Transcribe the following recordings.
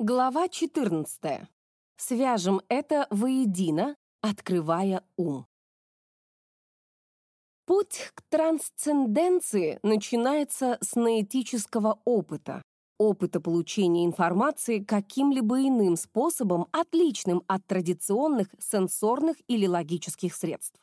Глава 14. Свяжем это воедино, открывая ум. Путь к трансценденции начинается с наэтического опыта, опыта получения информации каким-либо иным способом, отличным от традиционных сенсорных или логических средств.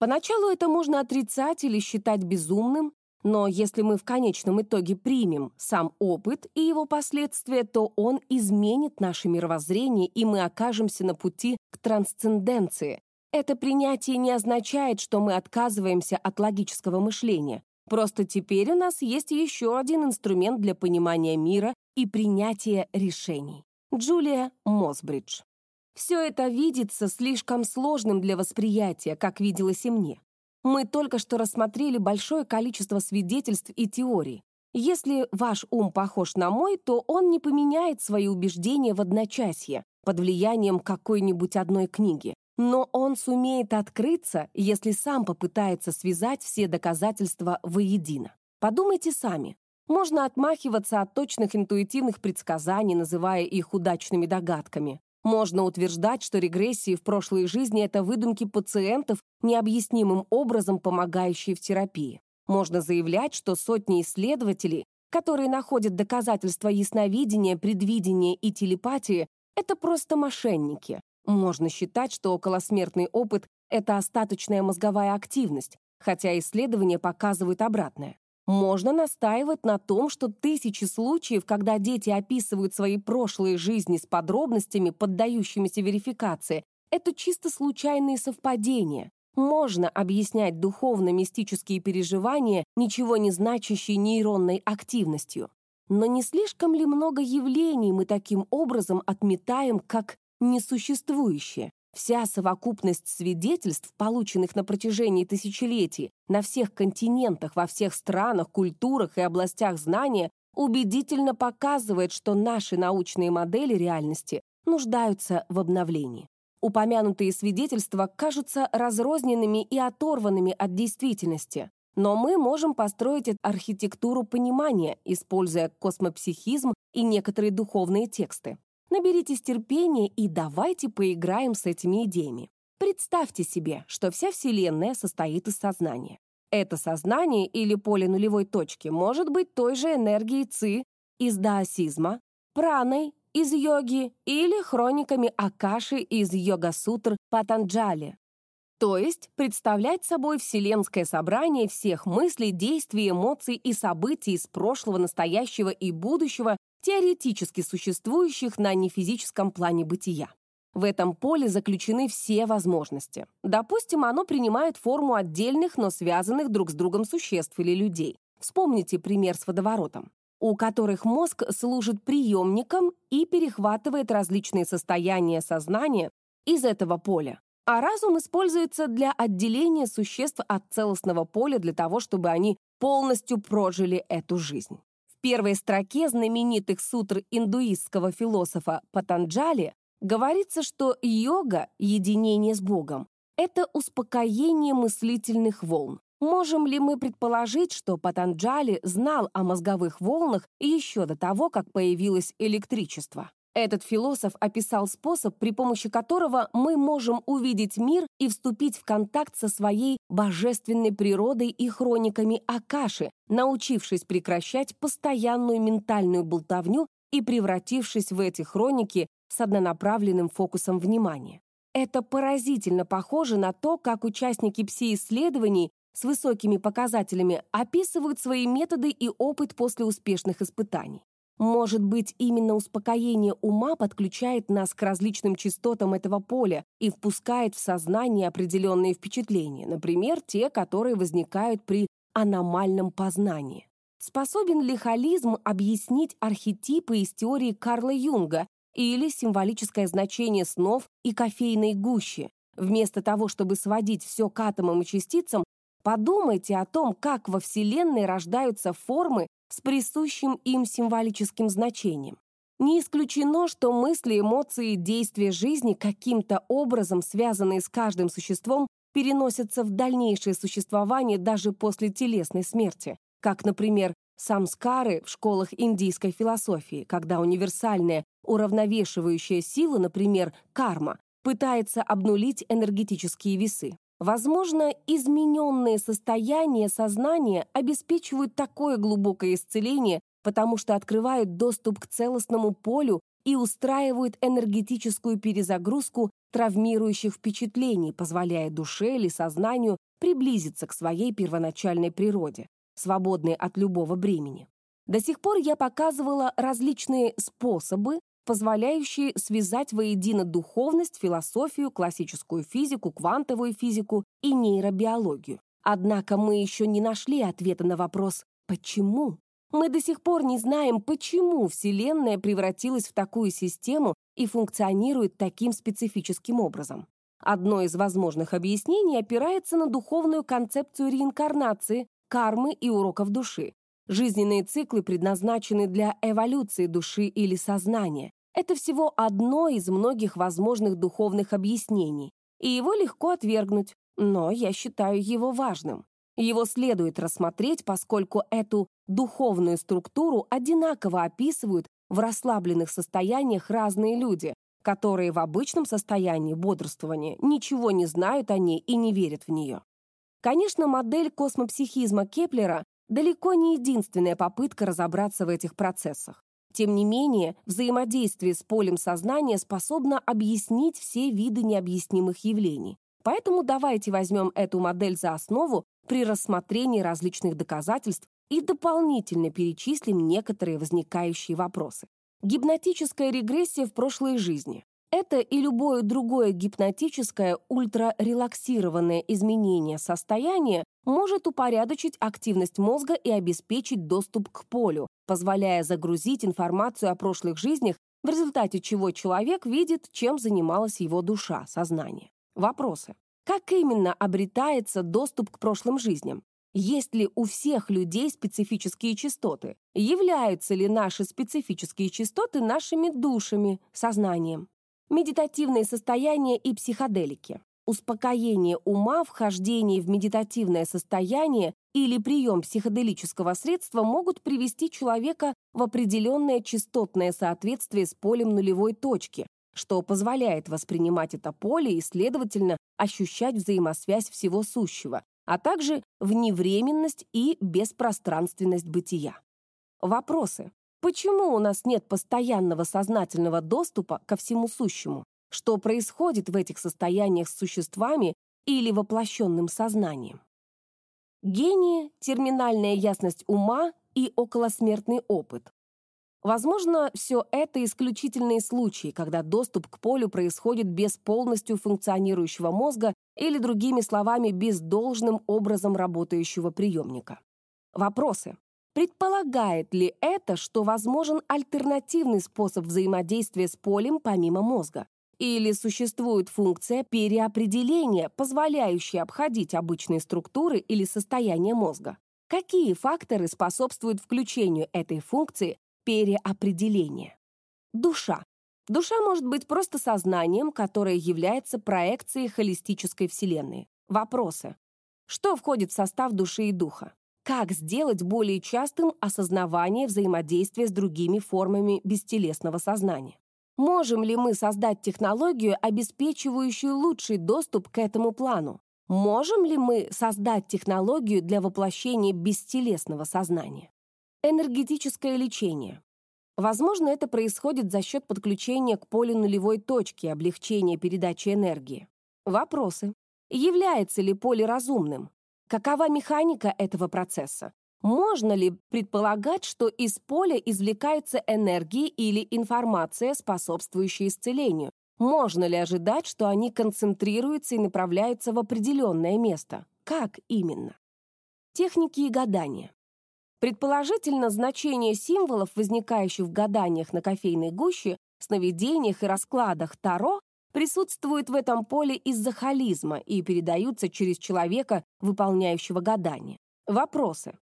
Поначалу это можно отрицать или считать безумным, но если мы в конечном итоге примем сам опыт и его последствия, то он изменит наше мировоззрение, и мы окажемся на пути к трансценденции. Это принятие не означает, что мы отказываемся от логического мышления. Просто теперь у нас есть еще один инструмент для понимания мира и принятия решений. Джулия Мосбридж. Все это видится слишком сложным для восприятия, как виделось и мне. Мы только что рассмотрели большое количество свидетельств и теорий. Если ваш ум похож на мой, то он не поменяет свои убеждения в одночасье под влиянием какой-нибудь одной книги. Но он сумеет открыться, если сам попытается связать все доказательства воедино. Подумайте сами. Можно отмахиваться от точных интуитивных предсказаний, называя их удачными догадками. Можно утверждать, что регрессии в прошлой жизни — это выдумки пациентов, необъяснимым образом помогающие в терапии. Можно заявлять, что сотни исследователей, которые находят доказательства ясновидения, предвидения и телепатии, это просто мошенники. Можно считать, что околосмертный опыт — это остаточная мозговая активность, хотя исследования показывают обратное. Можно настаивать на том, что тысячи случаев, когда дети описывают свои прошлые жизни с подробностями, поддающимися верификации, это чисто случайные совпадения. Можно объяснять духовно-мистические переживания ничего не значащей нейронной активностью. Но не слишком ли много явлений мы таким образом отметаем как несуществующие? Вся совокупность свидетельств, полученных на протяжении тысячелетий на всех континентах, во всех странах, культурах и областях знания, убедительно показывает, что наши научные модели реальности нуждаются в обновлении. Упомянутые свидетельства кажутся разрозненными и оторванными от действительности, но мы можем построить архитектуру понимания, используя космопсихизм и некоторые духовные тексты. Наберитесь терпения и давайте поиграем с этими идеями. Представьте себе, что вся Вселенная состоит из сознания. Это сознание или поле нулевой точки может быть той же энергией ЦИ из даосизма, праной из йоги или хрониками Акаши из йога-сутр Патанджали. То есть представлять собой вселенское собрание всех мыслей, действий, эмоций и событий из прошлого, настоящего и будущего, теоретически существующих на нефизическом плане бытия. В этом поле заключены все возможности. Допустим, оно принимает форму отдельных, но связанных друг с другом существ или людей. Вспомните пример с водоворотом, у которых мозг служит приемником и перехватывает различные состояния сознания из этого поля. А разум используется для отделения существ от целостного поля для того, чтобы они полностью прожили эту жизнь первой строке знаменитых сутр индуистского философа Патанджали говорится, что йога, единение с Богом, это успокоение мыслительных волн. Можем ли мы предположить, что Патанджали знал о мозговых волнах еще до того, как появилось электричество? Этот философ описал способ, при помощи которого мы можем увидеть мир и вступить в контакт со своей божественной природой и хрониками Акаши, научившись прекращать постоянную ментальную болтовню и превратившись в эти хроники с однонаправленным фокусом внимания. Это поразительно похоже на то, как участники пси-исследований с высокими показателями описывают свои методы и опыт после успешных испытаний. Может быть, именно успокоение ума подключает нас к различным частотам этого поля и впускает в сознание определенные впечатления, например, те, которые возникают при аномальном познании. Способен ли холизм объяснить архетипы из теории Карла Юнга или символическое значение снов и кофейной гущи? Вместо того, чтобы сводить все к атомам и частицам, подумайте о том, как во Вселенной рождаются формы, с присущим им символическим значением. Не исключено, что мысли, эмоции, действия жизни каким-то образом, связанные с каждым существом, переносятся в дальнейшее существование даже после телесной смерти, как, например, самскары в школах индийской философии, когда универсальная уравновешивающая сила, например, карма, пытается обнулить энергетические весы. Возможно, измененные состояния сознания обеспечивают такое глубокое исцеление, потому что открывают доступ к целостному полю и устраивают энергетическую перезагрузку травмирующих впечатлений, позволяя душе или сознанию приблизиться к своей первоначальной природе, свободной от любого бремени. До сих пор я показывала различные способы, позволяющие связать воедино духовность, философию, классическую физику, квантовую физику и нейробиологию. Однако мы еще не нашли ответа на вопрос «почему?». Мы до сих пор не знаем, почему Вселенная превратилась в такую систему и функционирует таким специфическим образом. Одно из возможных объяснений опирается на духовную концепцию реинкарнации, кармы и уроков души. Жизненные циклы предназначены для эволюции души или сознания. Это всего одно из многих возможных духовных объяснений, и его легко отвергнуть, но я считаю его важным. Его следует рассмотреть, поскольку эту духовную структуру одинаково описывают в расслабленных состояниях разные люди, которые в обычном состоянии бодрствования ничего не знают о ней и не верят в нее. Конечно, модель космопсихизма Кеплера далеко не единственная попытка разобраться в этих процессах. Тем не менее, взаимодействие с полем сознания способно объяснить все виды необъяснимых явлений. Поэтому давайте возьмем эту модель за основу при рассмотрении различных доказательств и дополнительно перечислим некоторые возникающие вопросы. Гипнотическая регрессия в прошлой жизни. Это и любое другое гипнотическое ультрарелаксированное изменение состояния может упорядочить активность мозга и обеспечить доступ к полю, позволяя загрузить информацию о прошлых жизнях, в результате чего человек видит, чем занималась его душа, сознание. Вопросы. Как именно обретается доступ к прошлым жизням? Есть ли у всех людей специфические частоты? Являются ли наши специфические частоты нашими душами, сознанием? Медитативные состояния и психоделики. Успокоение ума, вхождение в медитативное состояние или прием психоделического средства могут привести человека в определенное частотное соответствие с полем нулевой точки, что позволяет воспринимать это поле и, следовательно, ощущать взаимосвязь всего сущего, а также вневременность и беспространственность бытия. Вопросы. Почему у нас нет постоянного сознательного доступа ко всему сущему? Что происходит в этих состояниях с существами или воплощенным сознанием? Гении, терминальная ясность ума и околосмертный опыт. Возможно, все это исключительные случаи, когда доступ к полю происходит без полностью функционирующего мозга или, другими словами, без должным образом работающего приемника. Вопросы. Предполагает ли это, что возможен альтернативный способ взаимодействия с полем помимо мозга? Или существует функция переопределения, позволяющая обходить обычные структуры или состояние мозга? Какие факторы способствуют включению этой функции переопределения? Душа. Душа может быть просто сознанием, которое является проекцией холистической вселенной. Вопросы. Что входит в состав души и духа? Как сделать более частым осознавание взаимодействия с другими формами бестелесного сознания? Можем ли мы создать технологию, обеспечивающую лучший доступ к этому плану? Можем ли мы создать технологию для воплощения бестелесного сознания? Энергетическое лечение. Возможно, это происходит за счет подключения к полю нулевой точки, облегчения передачи энергии. Вопросы. Является ли поле разумным? Какова механика этого процесса? Можно ли предполагать, что из поля извлекаются энергии или информация, способствующая исцелению? Можно ли ожидать, что они концентрируются и направляются в определенное место? Как именно? Техники и гадания. Предположительно, значение символов, возникающих в гаданиях на кофейной гуще, сновидениях и раскладах Таро, присутствуют в этом поле из-за холизма и передаются через человека, выполняющего гадание. Вопросы.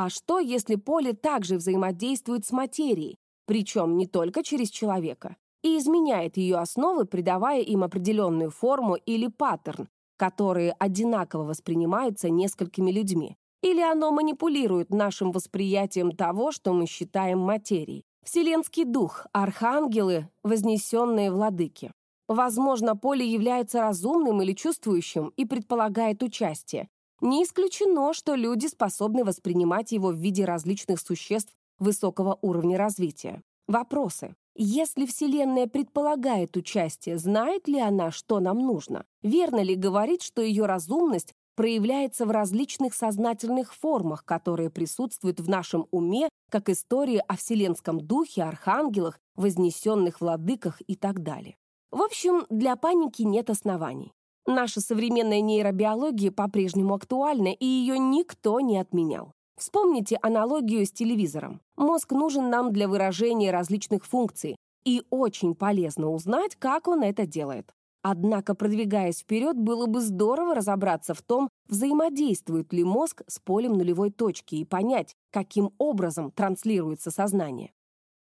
А что, если поле также взаимодействует с материей, причем не только через человека, и изменяет ее основы, придавая им определенную форму или паттерн, которые одинаково воспринимаются несколькими людьми? Или оно манипулирует нашим восприятием того, что мы считаем материей? Вселенский дух, архангелы, вознесенные владыки. Возможно, поле является разумным или чувствующим и предполагает участие. Не исключено, что люди способны воспринимать его в виде различных существ высокого уровня развития. Вопросы. Если Вселенная предполагает участие, знает ли она, что нам нужно? Верно ли говорить, что ее разумность проявляется в различных сознательных формах, которые присутствуют в нашем уме, как истории о вселенском духе, архангелах, вознесенных владыках и так далее? В общем, для паники нет оснований. Наша современная нейробиология по-прежнему актуальна, и ее никто не отменял. Вспомните аналогию с телевизором. Мозг нужен нам для выражения различных функций, и очень полезно узнать, как он это делает. Однако, продвигаясь вперед, было бы здорово разобраться в том, взаимодействует ли мозг с полем нулевой точки и понять, каким образом транслируется сознание.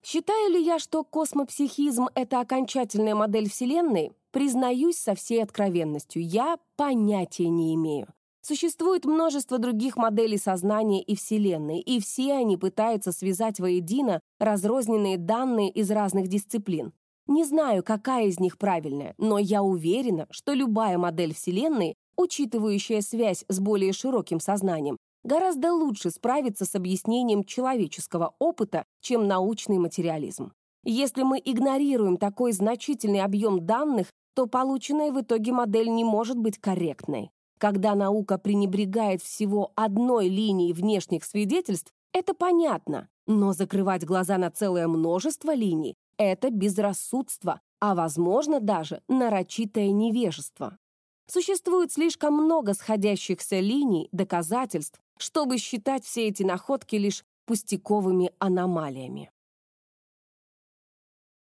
Считаю ли я, что космопсихизм — это окончательная модель Вселенной? Признаюсь со всей откровенностью, я понятия не имею. Существует множество других моделей сознания и Вселенной, и все они пытаются связать воедино разрозненные данные из разных дисциплин. Не знаю, какая из них правильная, но я уверена, что любая модель Вселенной, учитывающая связь с более широким сознанием, гораздо лучше справится с объяснением человеческого опыта, чем научный материализм. Если мы игнорируем такой значительный объем данных, то полученная в итоге модель не может быть корректной. Когда наука пренебрегает всего одной линией внешних свидетельств, это понятно, но закрывать глаза на целое множество линий — это безрассудство, а, возможно, даже нарочитое невежество. Существует слишком много сходящихся линий, доказательств, чтобы считать все эти находки лишь пустяковыми аномалиями.